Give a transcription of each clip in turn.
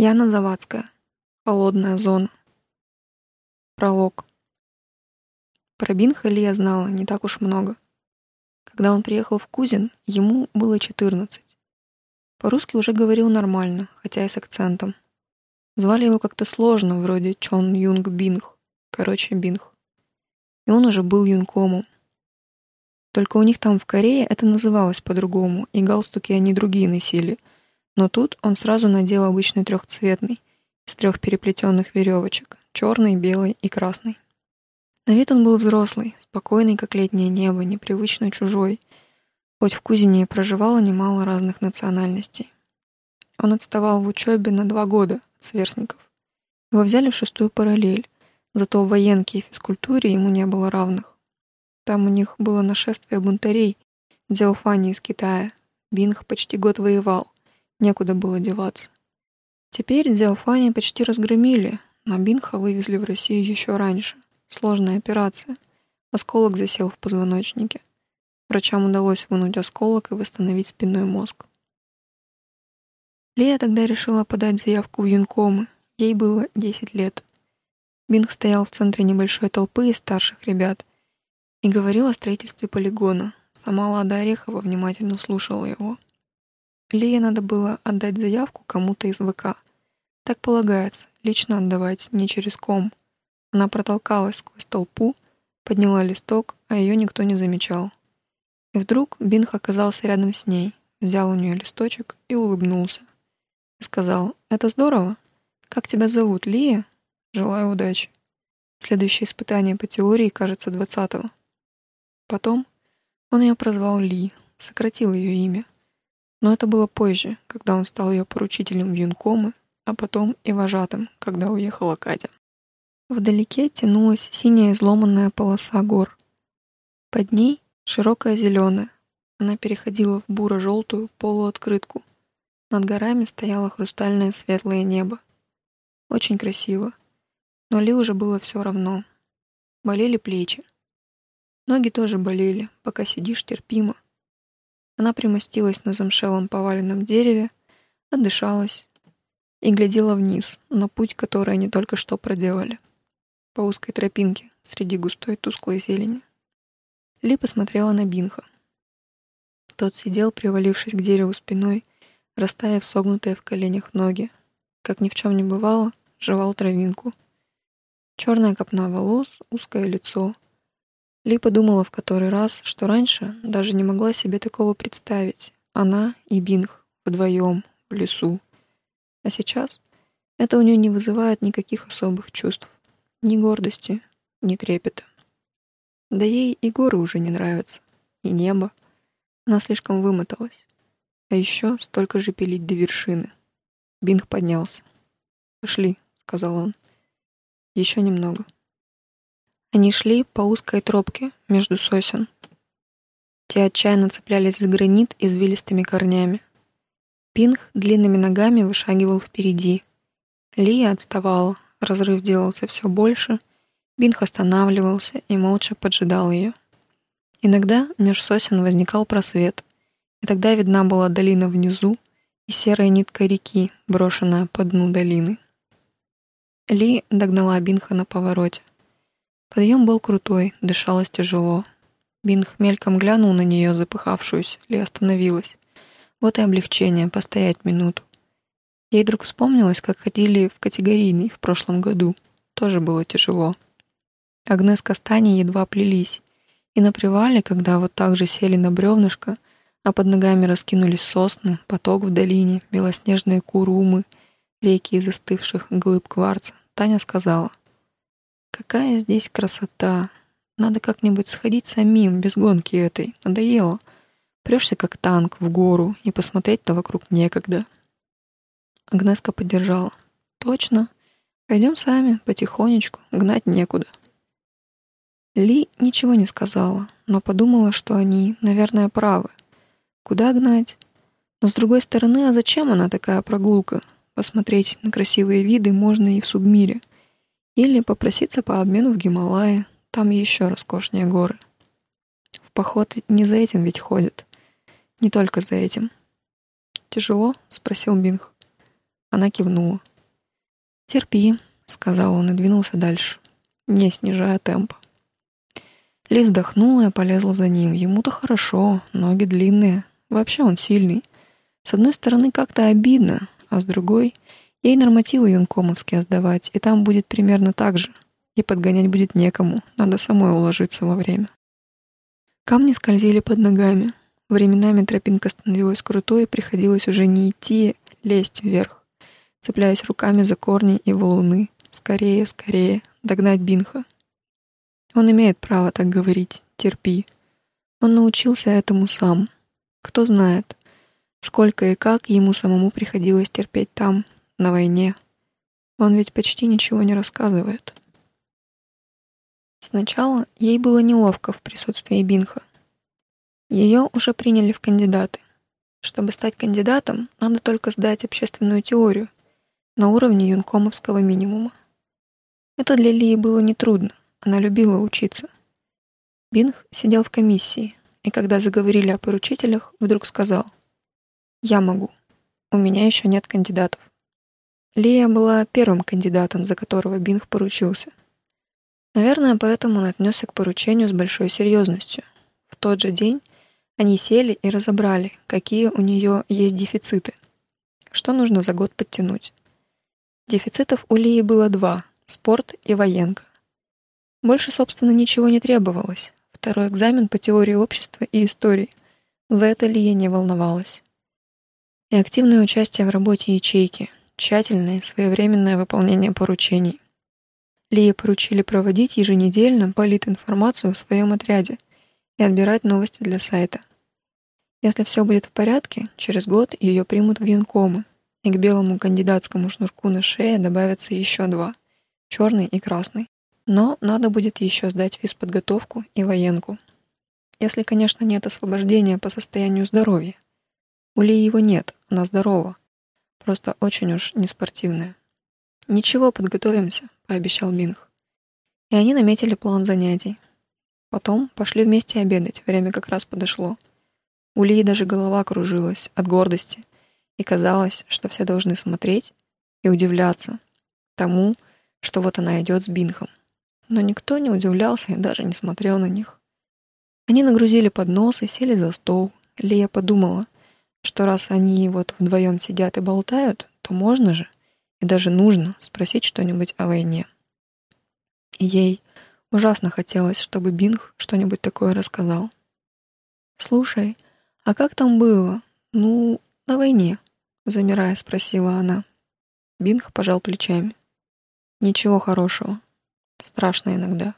Яна Завадская. Холодная зона. Пролог. Про Бинха Лия знала не так уж много. Когда он приехал в Кузин, ему было 14. По-русски уже говорил нормально, хотя и с акцентом. Звали его как-то сложно, вроде Чон Юнг Бинх, короче, Бинх. И он уже был юнкомом. Только у них там в Корее это называлось по-другому, и галстуки они другие носили — но тут он сразу надел обычный трехцветный, из трех переплетенных веревочек, черный, белый и красный. На вид он был взрослый, спокойный, как летнее небо, непривычно чужой, хоть в Кузине и проживало немало разных национальностей. Он отставал в учебе на два года от сверстников. Его взяли в шестую параллель, зато в военке и физкультуре ему не было равных. Там у них было нашествие бунтарей, Дзяофани из Китая. Бинг почти год воевал, Некуда было деваться. Теперь Диофани почти разгромили, но Бинха вывезли в Россию еще раньше. Сложная операция. Осколок засел в позвоночнике. Врачам удалось вынуть осколок и восстановить спинной мозг. Лея тогда решила подать заявку в юнкомы. Ей было 10 лет. Бинг стоял в центре небольшой толпы из старших ребят и говорил о строительстве полигона. Сама Лада Орехова внимательно слушала его. Лее надо было отдать заявку кому-то из ВК. Так полагается, лично отдавать, не через ком. Она протолкалась сквозь толпу, подняла листок, а ее никто не замечал. И вдруг Бинх оказался рядом с ней, взял у нее листочек и улыбнулся. И сказал, «Это здорово. Как тебя зовут, Лия? Желаю удачи». Следующее испытание по теории, кажется, двадцатого. Потом он ее прозвал Ли, сократил ее имя — но это было позже, когда он стал ее поручителем в юнкомы, а потом и вожатым, когда уехала Катя. Вдалеке тянулась синяя изломанная полоса гор. Под ней широкая зеленая. Она переходила в буро-желтую полуоткрытку. Над горами стояло хрустальное светлое небо. Очень красиво. Но Ли уже было все равно. Болели плечи. Ноги тоже болели, пока сидишь терпимо — она примостилась на замшелом поваленном дереве, отдышалась и глядела вниз, на путь, который они только что проделали, по узкой тропинке среди густой тусклой зелени. Ли посмотрела на Бинха. Тот сидел, привалившись к дереву спиной, расставив согнутые в коленях ноги. Как ни в чем не бывало, жевал травинку. Черная копна волос, узкое лицо — ли подумала в который раз, что раньше даже не могла себе такого представить. Она и Бинг вдвоем в лесу. А сейчас это у нее не вызывает никаких особых чувств. Ни гордости, ни трепета. Да ей и горы уже не нравятся, и небо. Она слишком вымоталась. А еще столько же пилить до вершины. Бинг поднялся. «Пошли», — сказал он. «Еще немного». Они шли по узкой тропке между сосен. Те отчаянно цеплялись за гранит извилистыми корнями. Пинг длинными ногами вышагивал впереди. Лия отставала, разрыв делался все больше. Бинг останавливался и молча поджидал ее. Иногда меж сосен возникал просвет, и тогда видна была долина внизу и серая нитка реки, брошенная по дну долины. Ли догнала Бинха на повороте. Подъем был крутой, дышалось тяжело. Бинг мельком глянул на нее, запыхавшуюся, Ли остановилась. Вот и облегчение, постоять минуту. Ей вдруг вспомнилось, как ходили в категорийный в прошлом году. Тоже было тяжело. Агнес Кастани едва плелись. И на привале, когда вот так же сели на бревнышко, а под ногами раскинулись сосны, поток в долине, белоснежные курумы, реки из застывших глыб кварца, Таня сказала — Какая здесь красота! Надо как-нибудь сходить самим, без гонки этой. Надоело. Прешься как танк в гору, и посмотреть-то вокруг некогда. Агнеска поддержала. Точно. Пойдем сами, потихонечку, гнать некуда. Ли ничего не сказала, но подумала, что они, наверное, правы. Куда гнать? Но с другой стороны, а зачем она такая прогулка? Посмотреть на красивые виды можно и в субмире — или попроситься по обмену в Гималайи, там еще роскошнее горы. В поход не за этим ведь ходят. Не только за этим. «Тяжело?» — спросил Бинг. Она кивнула. «Терпи», — сказал он и двинулся дальше, не снижая темпа. Ли вздохнула и полезла за ним. Ему-то хорошо, ноги длинные. Вообще он сильный. С одной стороны, как-то обидно, а с другой — ей нормативы юнкомовские сдавать, и там будет примерно так же. И подгонять будет некому, надо самой уложиться во время. Камни скользили под ногами. Временами тропинка становилась крутой, и приходилось уже не идти, лезть вверх, цепляясь руками за корни и валуны. Скорее, скорее, догнать Бинха. Он имеет право так говорить, терпи. Он научился этому сам. Кто знает, сколько и как ему самому приходилось терпеть там, на войне. Он ведь почти ничего не рассказывает. Сначала ей было неловко в присутствии Бинха. Ее уже приняли в кандидаты. Чтобы стать кандидатом, надо только сдать общественную теорию на уровне юнкомовского минимума. Это для Лии было нетрудно, она любила учиться. Бинх сидел в комиссии, и когда заговорили о поручителях, вдруг сказал «Я могу, у меня еще нет кандидатов». Лия была первым кандидатом, за которого Бинх поручился. Наверное, поэтому он отнесся к поручению с большой серьезностью. В тот же день они сели и разобрали, какие у нее есть дефициты. Что нужно за год подтянуть. Дефицитов у Лии было два — спорт и военка. Больше, собственно, ничего не требовалось. Второй экзамен по теории общества и истории. За это Лия не волновалась. И активное участие в работе ячейки, тщательное своевременное выполнение поручений. Лии поручили проводить еженедельно политинформацию в своем отряде и отбирать новости для сайта. Если все будет в порядке, через год ее примут в юнкомы, и к белому кандидатскому шнурку на шее добавятся еще два — черный и красный. Но надо будет еще сдать физподготовку и военку. Если, конечно, нет освобождения по состоянию здоровья. У Ли его нет, она здорова — Просто очень уж неспортивная. «Ничего, подготовимся», — пообещал Бинг. И они наметили план занятий. Потом пошли вместе обедать, время как раз подошло. У Лии даже голова кружилась от гордости, и казалось, что все должны смотреть и удивляться тому, что вот она идет с Бинхом. Но никто не удивлялся и даже не смотрел на них. Они нагрузили поднос и сели за стол. Лия подумала — что раз они вот вдвоем сидят и болтают, то можно же, и даже нужно спросить что-нибудь о войне. ей ужасно хотелось, чтобы Бинг что-нибудь такое рассказал. «Слушай, а как там было? Ну, на войне?» Замирая, спросила она. Бинг пожал плечами. «Ничего хорошего. Страшно иногда».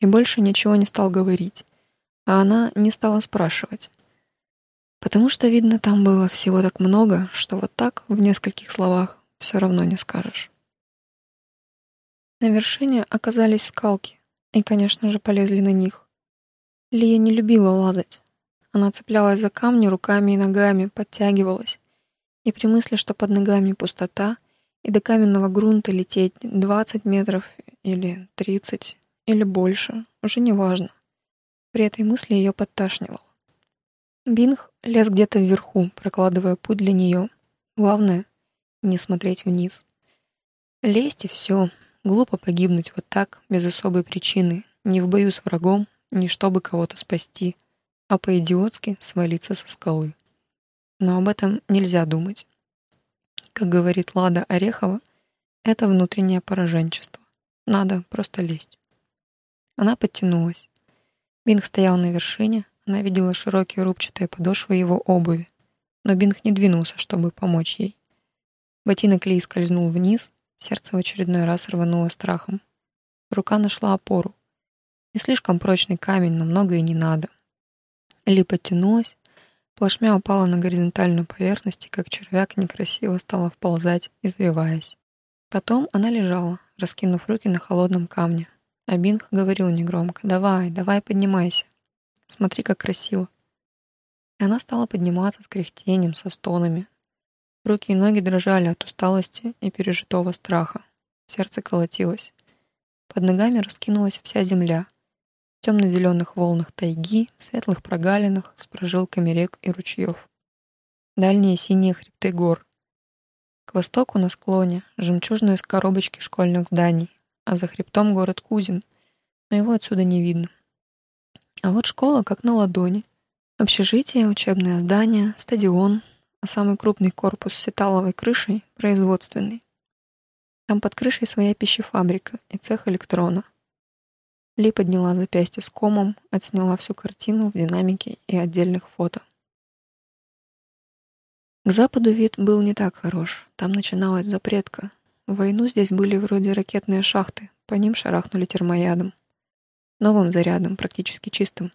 И больше ничего не стал говорить, а она не стала спрашивать. Потому что, видно, там было всего так много, что вот так, в нескольких словах, все равно не скажешь. На вершине оказались скалки, и, конечно же, полезли на них. Лия не любила лазать. Она цеплялась за камни руками и ногами, подтягивалась. И при мысли, что под ногами пустота, и до каменного грунта лететь 20 метров или 30 или больше, уже не важно. При этой мысли ее подташнивал. Бинг лез где-то вверху, прокладывая путь для нее. Главное — не смотреть вниз. Лезть и все. Глупо погибнуть вот так, без особой причины. Не в бою с врагом, не чтобы кого-то спасти, а по-идиотски свалиться со скалы. Но об этом нельзя думать. Как говорит Лада Орехова, это внутреннее пораженчество. Надо просто лезть. Она подтянулась. Бинг стоял на вершине, она видела широкие рубчатые подошвы его обуви, но Бинг не двинулся, чтобы помочь ей. Ботинок Ли скользнул вниз, сердце в очередной раз рвануло страхом. Рука нашла опору. Не слишком прочный камень, но много и не надо. Ли подтянулась, плашмя упала на горизонтальную поверхность и, как червяк, некрасиво стала вползать, извиваясь. Потом она лежала, раскинув руки на холодном камне. А Бинг говорил негромко «Давай, давай, поднимайся». Смотри, как красиво. И она стала подниматься с кряхтением, со стонами. Руки и ноги дрожали от усталости и пережитого страха. Сердце колотилось. Под ногами раскинулась вся земля. В темно-зеленых волнах тайги, в светлых прогалинах с прожилками рек и ручьев. Дальние синие хребты гор. К востоку на склоне жемчужные коробочки школьных зданий, а за хребтом город Кузин, но его отсюда не видно. А вот школа как на ладони. Общежитие, учебное здание, стадион, а самый крупный корпус с сеталовой крышей — производственный. Там под крышей своя пищефабрика и цех электрона. Ли подняла запястье с комом, отсняла всю картину в динамике и отдельных фото. К западу вид был не так хорош. Там начиналась запретка. В войну здесь были вроде ракетные шахты. По ним шарахнули термоядом. Новым зарядом, практически чистым.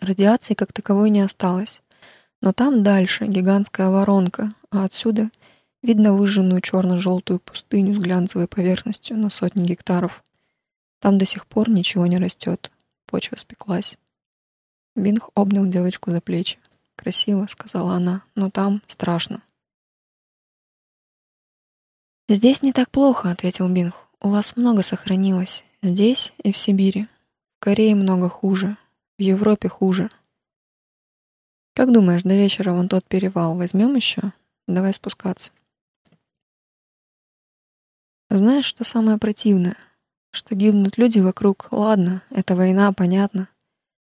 Радиации как таковой не осталось. Но там дальше гигантская воронка, а отсюда видно выжженную черно-желтую пустыню с глянцевой поверхностью на сотни гектаров. Там до сих пор ничего не растет. Почва спеклась. Бинг обнял девочку за плечи. «Красиво», — сказала она, — «но там страшно». «Здесь не так плохо», — ответил Бинг. «У вас много сохранилось. Здесь и в Сибири. В Корее много хуже. В Европе хуже. Как думаешь, до вечера вон тот перевал возьмем еще? Давай спускаться». Знаешь, что самое противное? Что гибнут люди вокруг, ладно, это война, понятно.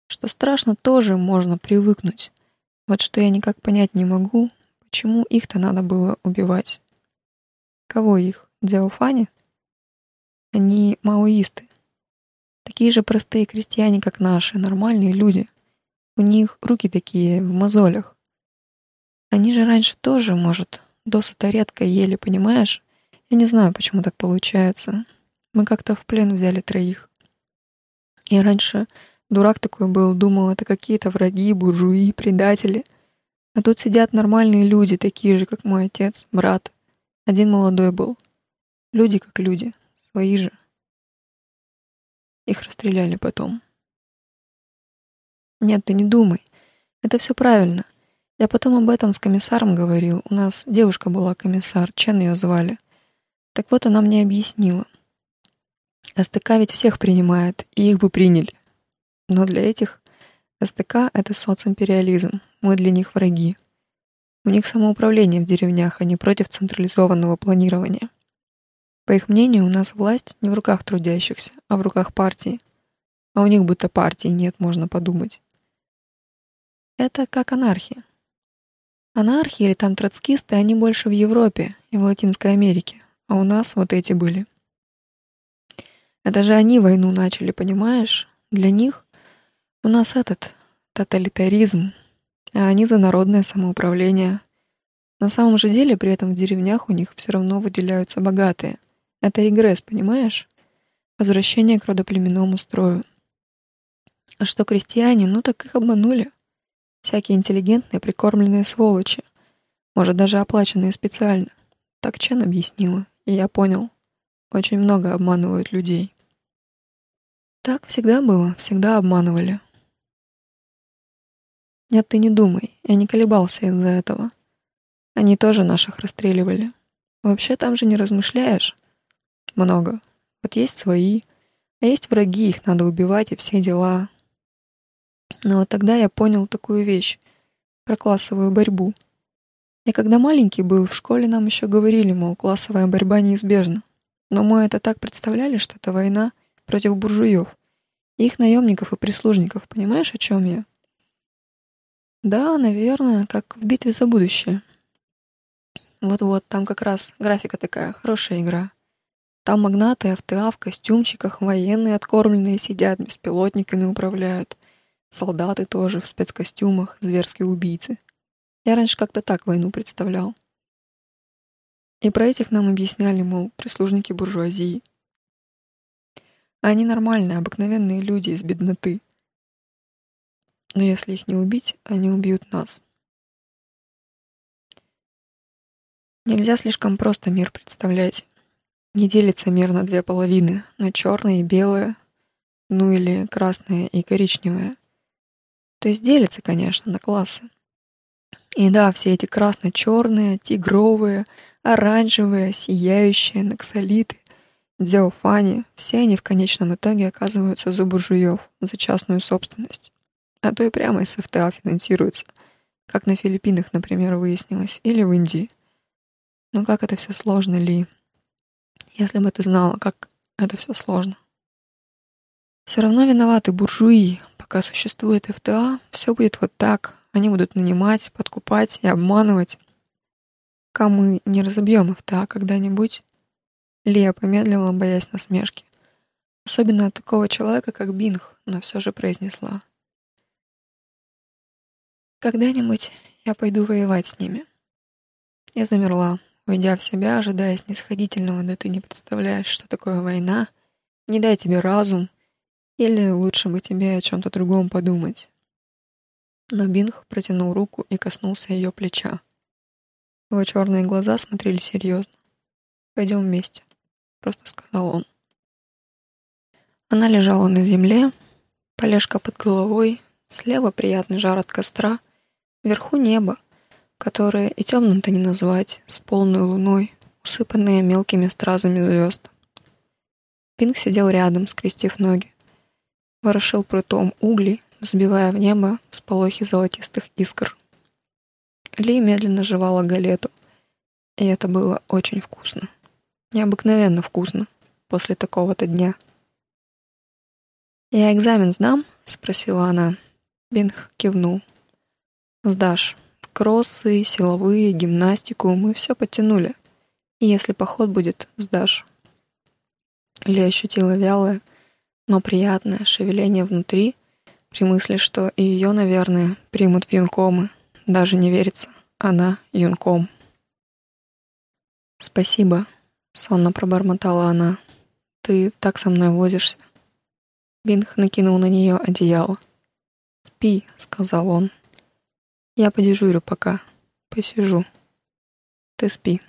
Что страшно, тоже можно привыкнуть. Вот что я никак понять не могу, почему их-то надо было убивать. Кого их? Дзяофани? Они маоисты. Такие же простые крестьяне, как наши, нормальные люди. У них руки такие, в мозолях. Они же раньше тоже, может, досыта редко ели, понимаешь? Я не знаю, почему так получается. Мы как-то в плен взяли троих. И раньше Дурак такой был, думал, это какие-то враги, буржуи, предатели. А тут сидят нормальные люди, такие же, как мой отец, брат. Один молодой был. Люди как люди, свои же. Их расстреляли потом. Нет, ты не думай. Это все правильно. Я потом об этом с комиссаром говорил. У нас девушка была комиссар, Чен ее звали. Так вот она мне объяснила. СТК ведь всех принимает, и их бы приняли. Но для этих СТК — это социмпериализм, мы для них враги. У них самоуправление в деревнях, а не против централизованного планирования. По их мнению, у нас власть не в руках трудящихся, а в руках партии. А у них будто партии нет, можно подумать. Это как анархия. Анархия или там троцкисты, они больше в Европе и в Латинской Америке, а у нас вот эти были. Это же они войну начали, понимаешь? Для них у нас этот тоталитаризм, а они за народное самоуправление. На самом же деле при этом в деревнях у них все равно выделяются богатые. Это регресс, понимаешь? Возвращение к родоплеменному строю. А что крестьяне, ну так их обманули. Всякие интеллигентные прикормленные сволочи. Может, даже оплаченные специально. Так Чен объяснила, и я понял. Очень много обманывают людей. Так всегда было, всегда обманывали. Нет, ты не думай, я не колебался из-за этого. Они тоже наших расстреливали. Вообще там же не размышляешь. Много. Вот есть свои, а есть враги, их надо убивать и все дела. Но вот тогда я понял такую вещь про классовую борьбу. И когда маленький был, в школе нам еще говорили, мол, классовая борьба неизбежна. Но мы это так представляли, что это война против буржуев, их наемников и прислужников, понимаешь, о чем я? Да, наверное, как в битве за будущее. Вот-вот, там как раз графика такая, хорошая игра. Там магнаты, авто в костюмчиках, военные откормленные сидят, беспилотниками управляют. Солдаты тоже в спецкостюмах, зверские убийцы. Я раньше как-то так войну представлял. И про этих нам объясняли, мол, прислужники буржуазии. Они нормальные, обыкновенные люди из бедноты. Но если их не убить, они убьют нас. Нельзя слишком просто мир представлять. Не делится мир на две половины, на черное и белое, ну или красное и коричневое. То есть делится, конечно, на классы. И да, все эти красно-черные, тигровые, оранжевые, сияющие, наксолиты, дзяофани, все они в конечном итоге оказываются за буржуев, за частную собственность а то и прямо из ФТА финансируется, как на Филиппинах, например, выяснилось, или в Индии. Но как это все сложно, Ли. Если бы ты знала, как это все сложно. Все равно виноваты буржуи. Пока существует ФТА, все будет вот так. Они будут нанимать, подкупать и обманывать. Пока мы не разобьем ФТА когда-нибудь. Лия помедлила, боясь насмешки. Особенно от такого человека, как Бинг, но все же произнесла. Когда-нибудь я пойду воевать с ними. Я замерла, уйдя в себя, ожидая снисходительного, да ты не представляешь, что такое война, не дай тебе разум, или лучше бы тебе о чем-то другом подумать. Но Бинг протянул руку и коснулся ее плеча. Его черные глаза смотрели серьезно. «Пойдем вместе», — просто сказал он. Она лежала на земле, полежка под головой, слева приятный жар от костра — Вверху небо, которое и темным-то не назвать, с полной луной, усыпанное мелкими стразами звезд. Пинг сидел рядом, скрестив ноги. Ворошил прутом угли, взбивая в небо сполохи золотистых искр. Ли медленно жевала галету, и это было очень вкусно. Необыкновенно вкусно после такого-то дня. «Я экзамен знам?» — спросила она. Бинг кивнул. Сдашь. Кроссы, силовые, гимнастику мы все подтянули. И если поход будет, сдашь. Ли ощутила вялое, но приятное шевеление внутри, при мысли, что и ее, наверное, примут в юнкомы. Даже не верится. Она юнком. «Спасибо», — сонно пробормотала она. «Ты так со мной возишься». Бинг накинул на нее одеяло. «Спи», — сказал он. Я подежурю пока. Посижу. Ты спи.